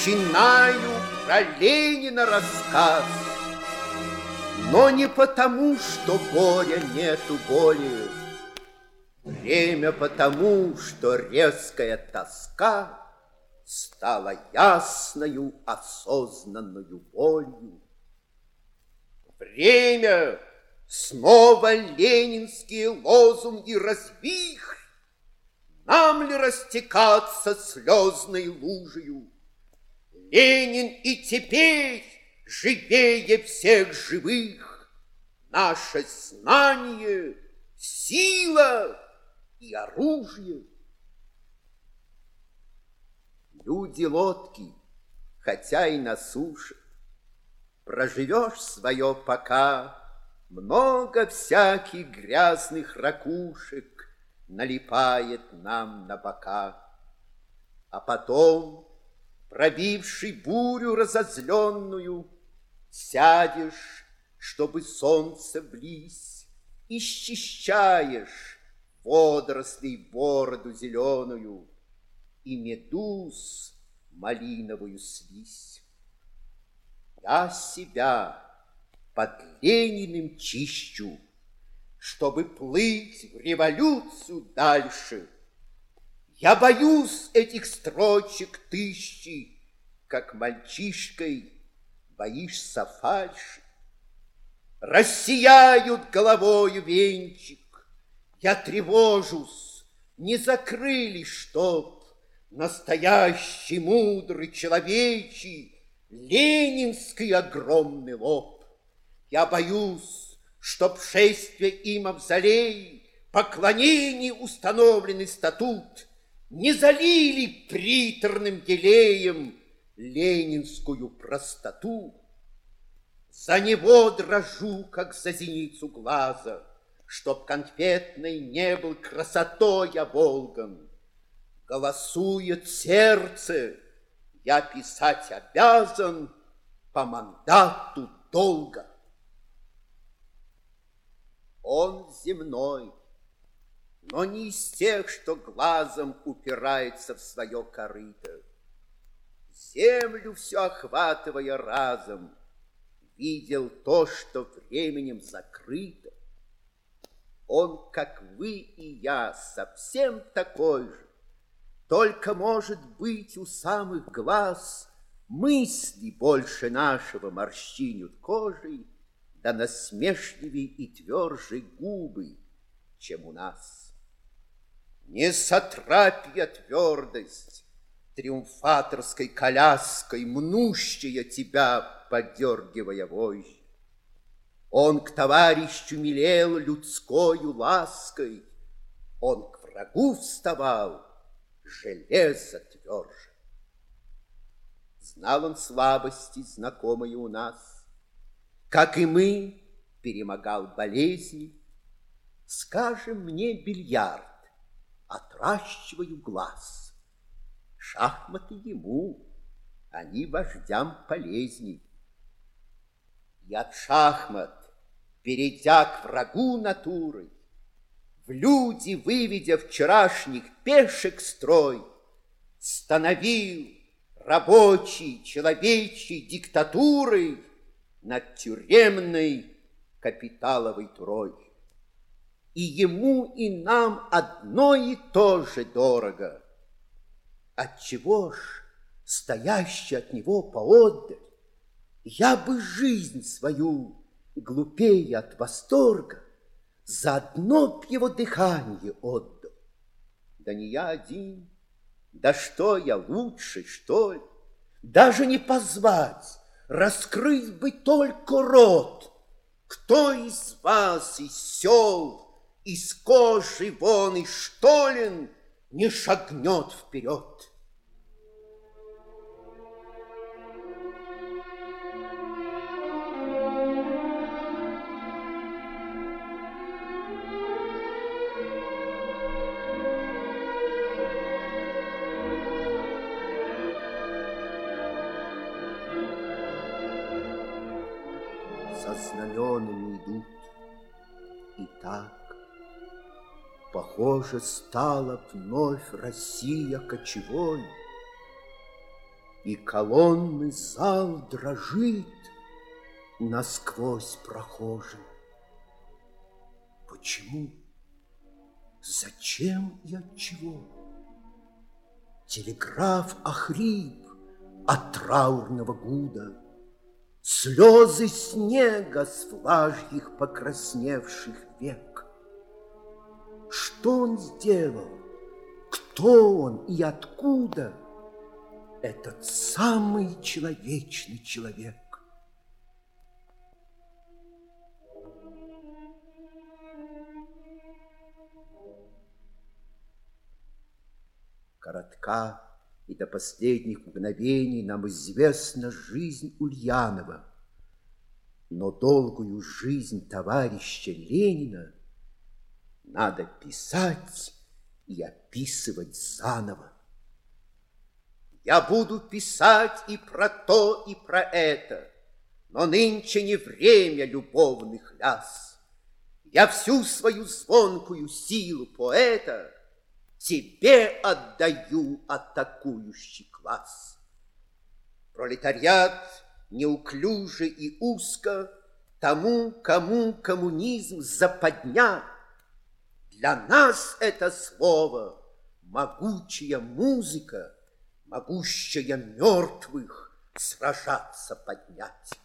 начинаю про Ленина рассказ. Но не потому, что горя нету боли, Время потому, что резкая тоска Стала ясною осознанную болью. Время снова ленинские лозунги развих, Нам ли растекаться слезной лужею? Ленин и теперь живее всех живых, Наше знание, сила и оружие. Люди лодки, хотя и на суше, Проживешь свое пока, Много всяких грязных ракушек Налипает нам на бока. А потом, пробивший бурю разозленную, Сядешь, чтобы солнце близь, И счищаешь водорослей бороду зеленую и медуз малиновую слизь. Я себя под Лениным чищу, чтобы плыть в революцию дальше. Я боюсь этих строчек тысячи, как мальчишкой боишься фальши. Рассияют головою венчик, я тревожусь, не закрыли, чтоб Настоящий, мудрый, человечий, Ленинский огромный лоб. Я боюсь, чтоб шествие и мавзолей, Поклонений установленный статут Не залили приторным елеем Ленинскую простоту. За него дрожу, как за зеницу глаза — Чтоб конфетный не был красотой оболган. Голосует сердце, я писать обязан По мандату долга. Он земной, но не из тех, что глазом упирается в свое корыто. Землю все охватывая разом, видел то, что временем закрыто. Он, как вы и я, совсем такой же. Только, может быть, у самых глаз Мысли больше нашего морщинют кожей, Да насмешливей и тверже губы, чем у нас. Не сатрапия твердость, Триумфаторской коляской, Мнущая тебя, подергивая вожжи. Он к товарищу милел людскою лаской, Он к врагу вставал железо тверже. Знал он слабости, знакомые у нас, Как и мы, перемогал болезни. Скажем мне бильярд, отращиваю глаз. Шахматы ему, они вождям полезней. И от шахмат перейдя к врагу натуры, В люди выведя вчерашних пешек строй, Становил рабочий человечий диктатурой Над тюремной капиталовой трой. И ему, и нам одно и то же дорого. Отчего ж, стоящий от него поотдаль, Я бы жизнь свою глупее от восторга, за одно б его дыхание отдал. Да не я один, да что я лучше, что ли? Даже не позвать, раскрыть бы только рот. Кто из вас, из сел, из кожи вон и штолен не шагнет вперед? со знаменами идут. И так, похоже, стала вновь Россия кочевой. И колонный зал дрожит насквозь прохожим. Почему? Зачем и от чего? Телеграф охрип от траурного гуда, Слезы снега с влажьих покрасневших век. Что он сделал? Кто он и откуда? Этот самый человечный человек. Коротка и до последних мгновений нам известна жизнь Ульянова. Но долгую жизнь товарища Ленина надо писать и описывать заново. Я буду писать и про то, и про это, но нынче не время любовных ляс. Я всю свою звонкую силу поэта тебе отдаю атакующий класс. Пролетариат неуклюже и узко тому, кому коммунизм западня. Для нас это слово могучая музыка, могущая мертвых сражаться поднять.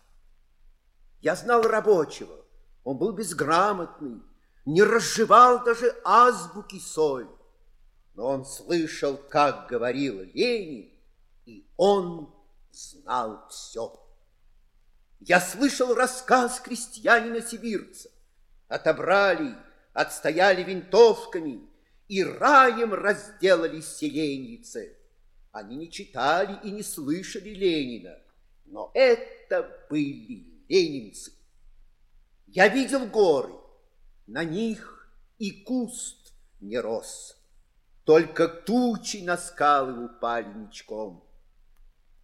Я знал рабочего, он был безграмотный, не разжевал даже азбуки соль но он слышал, как говорил Ленин, и он знал все. Я слышал рассказ крестьянина-сибирца. Отобрали, отстояли винтовками и раем разделали селенницы. Они не читали и не слышали Ленина, но это были ленинцы. Я видел горы, на них и куст не рос. Только тучи на скалы упали ничком.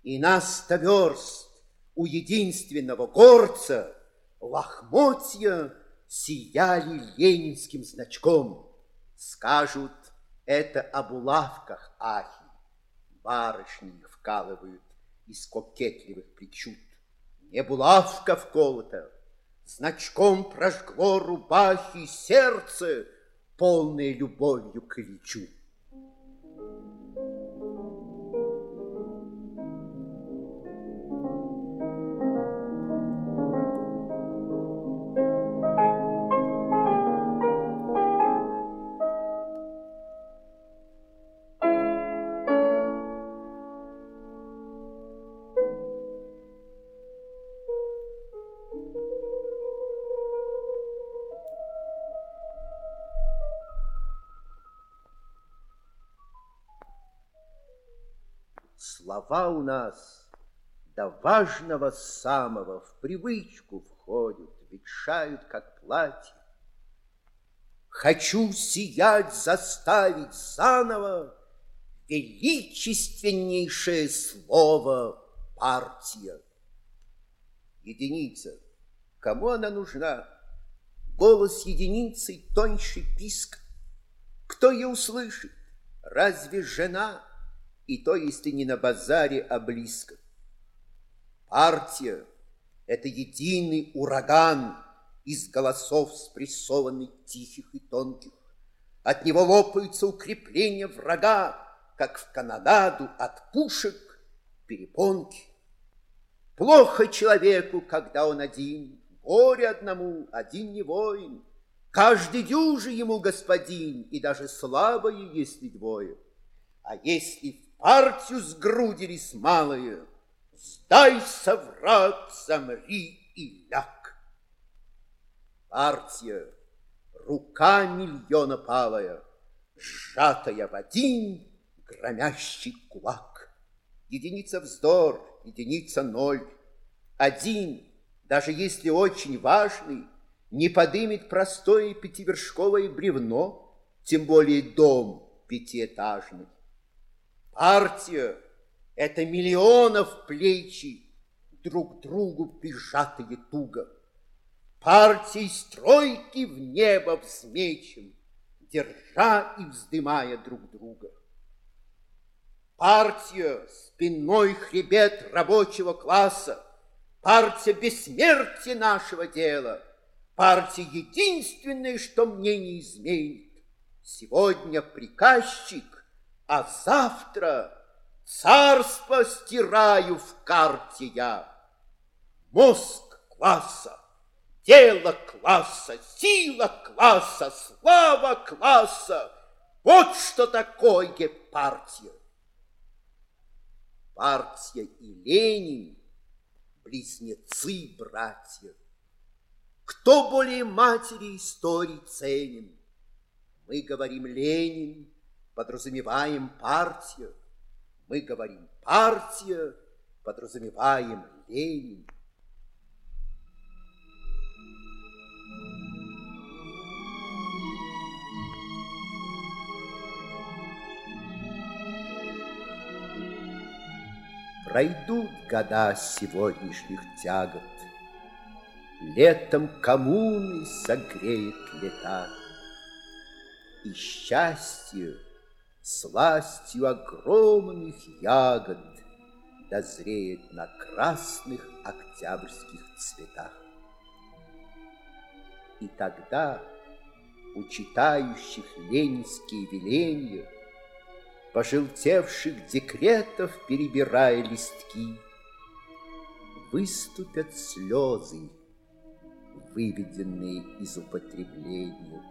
И на сто верст у единственного горца лохмотья сияли ленинским значком. Скажут, это об улавках ахи. Барышни их вкалывают из кокетливых причуд. Не булавка вколота, значком прожгло рубахи сердце, полное любовью к. Слова у нас до важного самого в привычку входят, ветшают, как платье. Хочу сиять, заставить заново величественнейшее слово партия. Единица. Кому она нужна? Голос единицы тоньше писк. Кто ее услышит? Разве жена? И то, если не на базаре, а близко. Партия — это единый ураган из голосов, спрессованных тихих и тонких. От него лопаются укрепления врага, как в Канададу от пушек перепонки. Плохо человеку, когда он один, горе одному, один не воин. Каждый дюжи ему господин, и даже слабые, если двое. А если в партию сгрудились малые. Сдайся, враг, замри и ляг. Партия, рука миллиона палая, Сжатая в один громящий кулак. Единица вздор, единица ноль. Один, даже если очень важный, Не подымет простое пятивершковое бревно, Тем более дом пятиэтажный. Партия — это миллионов плечи, друг другу прижатые туго. Партией стройки в небо взмечем, держа и вздымая друг друга. Партия – спинной хребет рабочего класса, партия бессмертия нашего дела, партия единственная, что мне не изменит. Сегодня приказчик, а завтра царство стираю в карте я. Мозг класса, дело класса, сила класса, слава класса. Вот что такое партия. Партия и Ленин – близнецы-братья. Кто более матери истории ценен? Мы говорим Ленин, подразумеваем партия. Мы говорим партия, подразумеваем Ленин. Пройдут года сегодняшних тягот, Летом коммуны согреет лета, И сластью огромных ягод Дозреет на красных октябрьских цветах. И тогда у читающих ленинские веления пожелтевших декретов перебирая листки, выступят слезы, выведенные из употребления,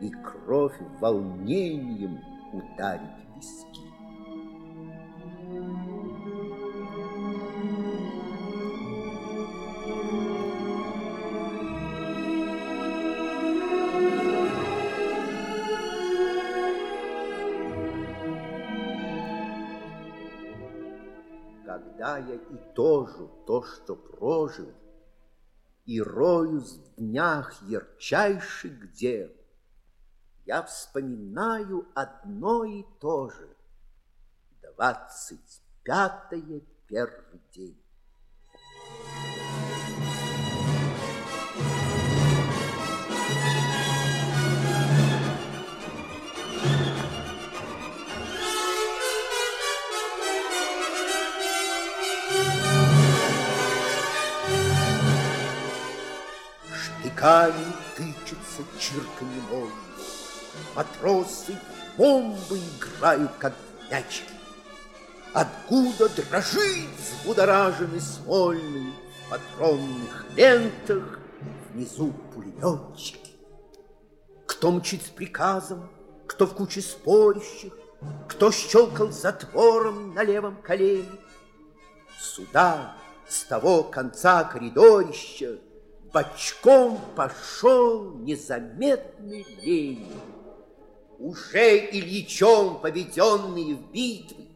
и кровь волнением ударит виски. когда я итожу то, что прожил, И роюсь в днях ярчайших дел, Я вспоминаю одно и то же — Двадцать пятое первый день. Штыками тычется чирканье молнии. Матросы бомбы играют, как мячики. Откуда дрожит взбудораженный смольный В патронных лентах внизу пулеметчики. Кто мчит с приказом, кто в куче спорящих, Кто щелкал затвором на левом колене. Сюда, с того конца коридорища, бочком пошел незаметный Ленин. Уже Ильичом поведенные в битвы,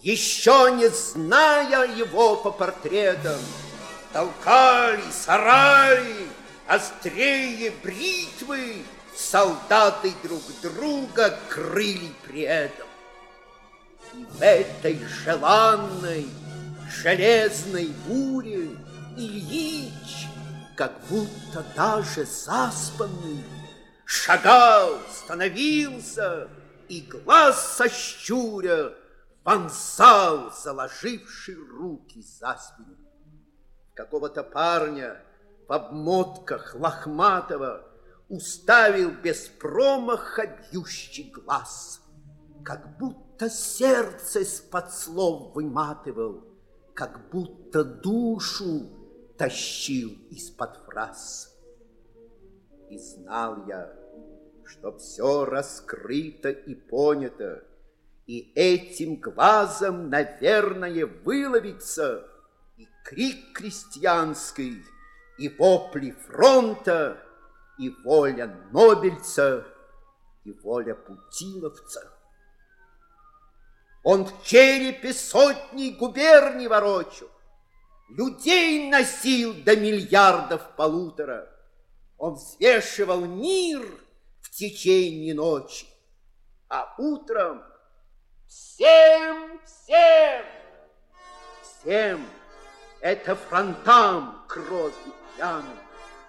еще не зная его по портретам, толкали сараи, острее бритвы, солдаты друг друга крыли при этом. И в этой желанной, железной буре Ильич как будто даже заспанный, Шагал, становился и глаз сощуря Вонзал, заложивший руки за спину. Какого-то парня в обмотках лохматого Уставил без промаха бьющий глаз, Как будто сердце с-под слов выматывал, Как будто душу тащил из-под фраз. И знал я, что все раскрыто и понято, и этим глазом, наверное, выловится и крик крестьянский, и вопли фронта, и воля Нобельца, и воля Путиловца. Он в черепе сотни губерний ворочил, Людей носил до миллиардов полутора. Он свешивал мир в течение ночи. А утром всем, всем, всем это фронтам кровью пьяным,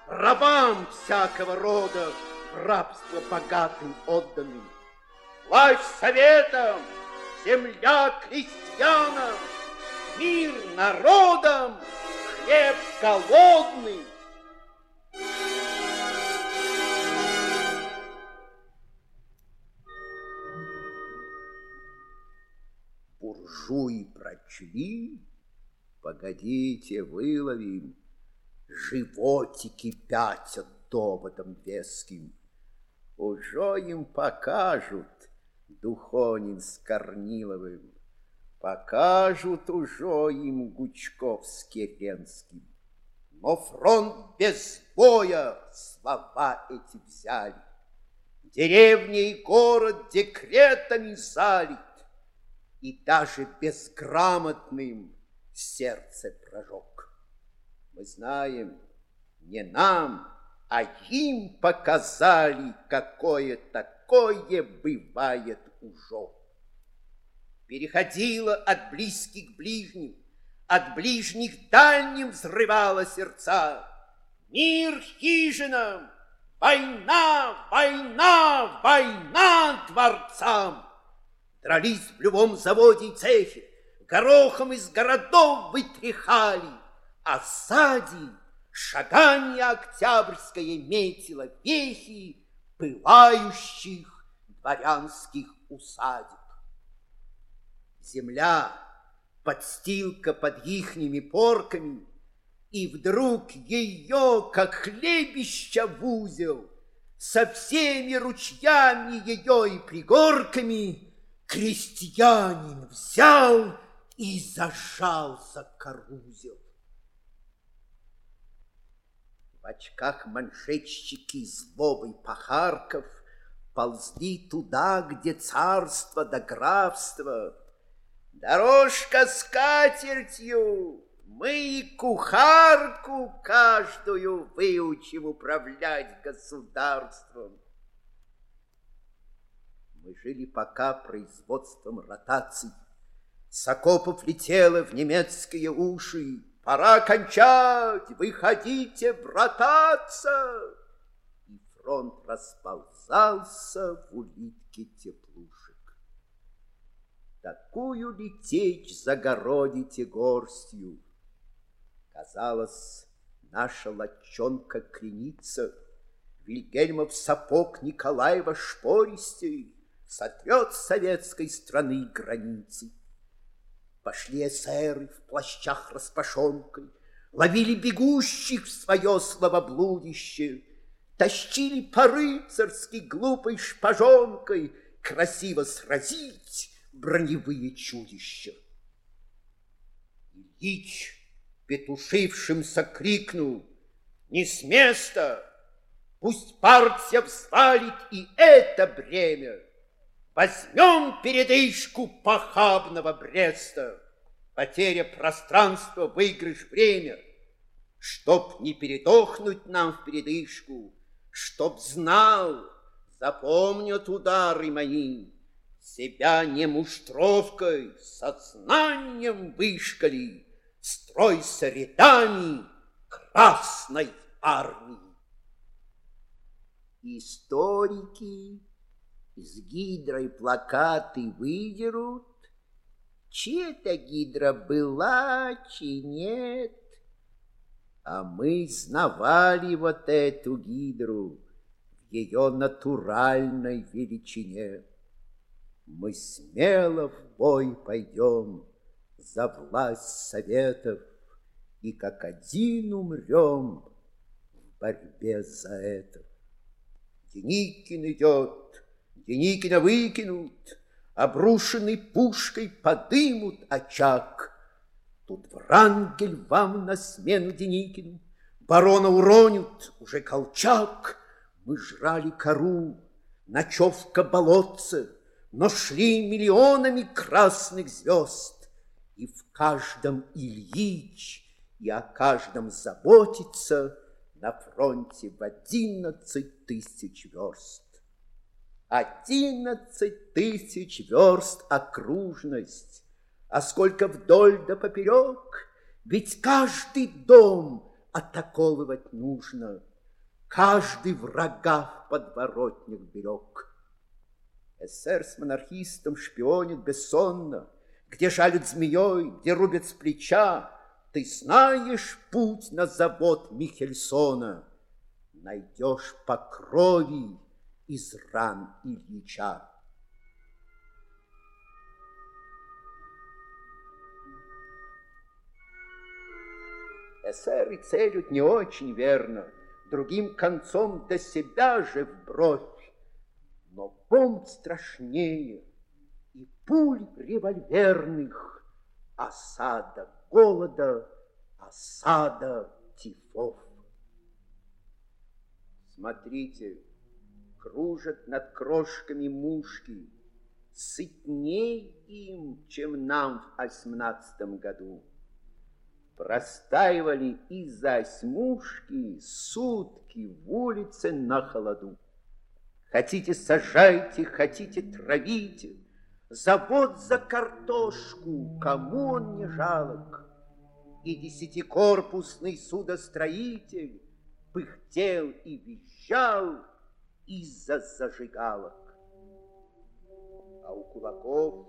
рабам всякого рода в рабство богатым отданным, власть советам, земля крестьянам, мир народам, хлеб голодный. Прочли, погодите, выловим, животики пятят доводом веским. Уже им покажут Духонин с Корниловым, Покажут уже им Гучков с Керенским. Но фронт без боя слова эти взяли. Деревня и город декретами залит, И даже безграмотным сердце прожег. Мы знаем, не нам, а им показали, какое такое бывает уже. Переходила от близких к ближним, от ближних дальним взрывала сердца. Мир хижинам, война, война, война дворцам. Дрались в любом заводе и цехе, горохом из городов вытряхали, а сзади шагание октябрьское метило вехи пылающих дворянских усадеб. Земля, подстилка под ихними порками, и вдруг ее, как хлебища в узел, со всеми ручьями ее и пригорками крестьянин взял и зажал за карузел. В очках маншетчики злобой пахарков Ползли туда, где царство да графство. Дорожка с катертью, мы и кухарку каждую выучим управлять государством. Мы жили пока производством ротаций. С окопов летело в немецкие уши Пора кончать, выходите брататься. И фронт расползался в улитке теплушек. Такую летечь загородите горстью. Казалось, наша лочонка кренится, Вильгельмов сапог Николаева шпористей Сотрет советской страны границы. Пошли эсеры в плащах распашонкой, Ловили бегущих в свое словоблудище, Тащили по-рыцарски глупой шпажонкой Красиво сразить броневые чудища. Ильич петушившимся крикнул «Не с места! Пусть партия взвалит и это бремя!» Возьмем передышку похабного Бреста, Потеря пространства, выигрыш время, Чтоб не передохнуть нам в передышку, Чтоб знал, запомнят удары мои, Себя не муштровкой, сознанием вышкали, Стройся рядами Красной Армии. Историки из гидрой плакаты выдерут, чи это гидра была, чи нет. А мы знавали вот эту гидру в ее натуральной величине. Мы смело в бой пойдем за власть советов и как один умрем в борьбе за это. Деникин идет, Деникина выкинут, обрушенный пушкой подымут очаг. Тут Врангель вам на смену Деникину, барона уронят, уже колчак. Мы жрали кору, ночевка болотца, но шли миллионами красных звезд. И в каждом Ильич, и о каждом заботится на фронте в одиннадцать тысяч верст. Одиннадцать тысяч верст окружность, а сколько вдоль да поперек, ведь каждый дом атаковывать нужно, каждый врага в подворотнях берег. СССР с монархистом шпионит бессонно, Где жалят змеей, где рубят с плеча. Ты знаешь путь на завод Михельсона, Найдешь по крови из ран Ильича. Эсеры целят не очень верно, Другим концом до себя же в бровь. Но бомб страшнее и пуль револьверных, Осада голода, осада тифов. Смотрите, кружат над крошками мушки, Сытней им, чем нам в восемнадцатом году. Простаивали из-за осьмушки сутки в улице на холоду. Хотите, сажайте, хотите, травите, Завод за картошку, кому он не жалок? И десятикорпусный судостроитель Пыхтел и визжал из-за зажигалок. А у кулаков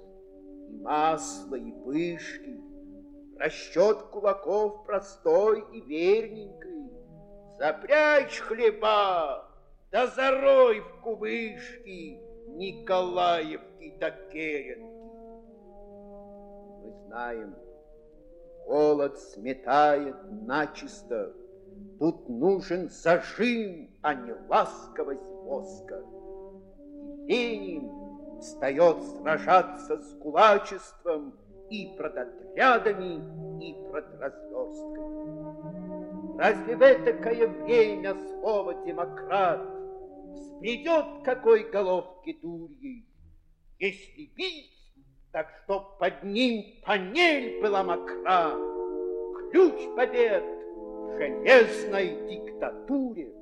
и масло, и пышки — Расчет кулаков простой и верненький. Запрячь хлеба, да зарой в кубышки Николаевки да Керенки. Мы знаем, голод сметает начисто, Тут нужен зажим, а не ласковость воска. И Ленин встает сражаться с кулачеством, и пред отрядами, и пред разверсткой. Разве в этакое время слово «демократ» взбредет какой головки дурьей? Если бить, так чтоб под ним панель была мокра, Ключ побед железной диктатуре